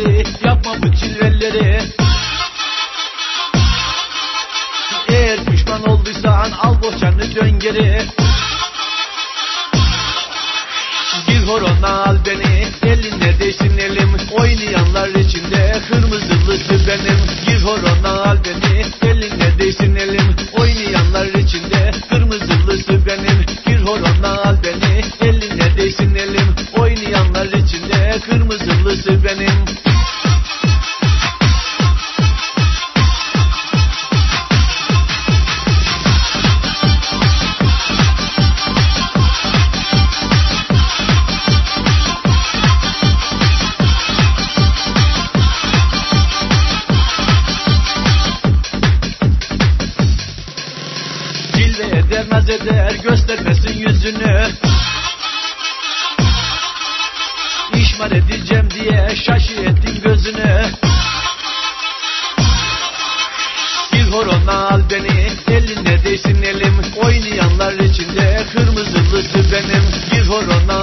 elleri Yapma bu cilveleri Eğer pişman olduysan al boşanı dön geri. Gir horona al beni. Elinde değsin elim. Oynayanlar içinde Kırmızılısı benim. Gir horona al beni. Cilve eder naz eder göstermesin yüzünü. İşmar edeceğim diye şaşı ettin gözünü. Bir horona al beni eline değsin elim. Oynayanlar içinde kırmızılısı benim. Bir horona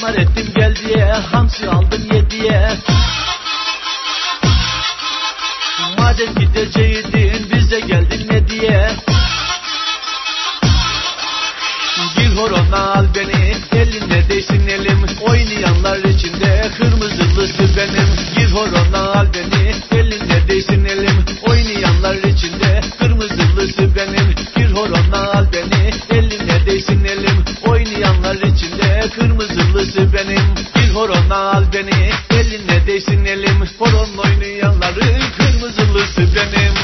İşmar ettim gel diye. Hamsi aldım yediye Madem gideceydin bize geldin ne diye? Gir horona al beni. Eline değsin elim. Oynayanlar içinde Kırmızılısı benim Gir horona al beni. Eline değsin elim. Oynayanlar içinde Kırmızılısı benim Gir horona al benim. Gir horona al beni. Eline değsin elim. Horon oynayanları Kırmızılısı benim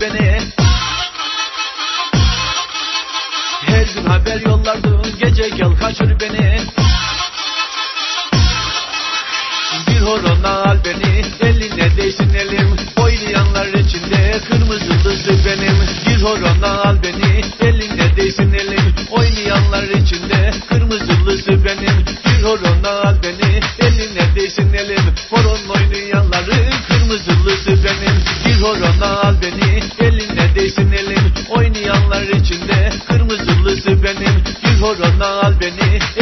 beni. Her gün haber yollardın, gece gel kaçır beni. Bir horona al beni, eline değsin elim. Oynayanlar içinde kırmızılısı benim. Bir horona al beni, eline değsin elim. Oynayanlar içinde kırmızılısı benim. Bir horona al beni, eline değsin elim. Horon oynayanları kırmızılısı benim. Bir horona من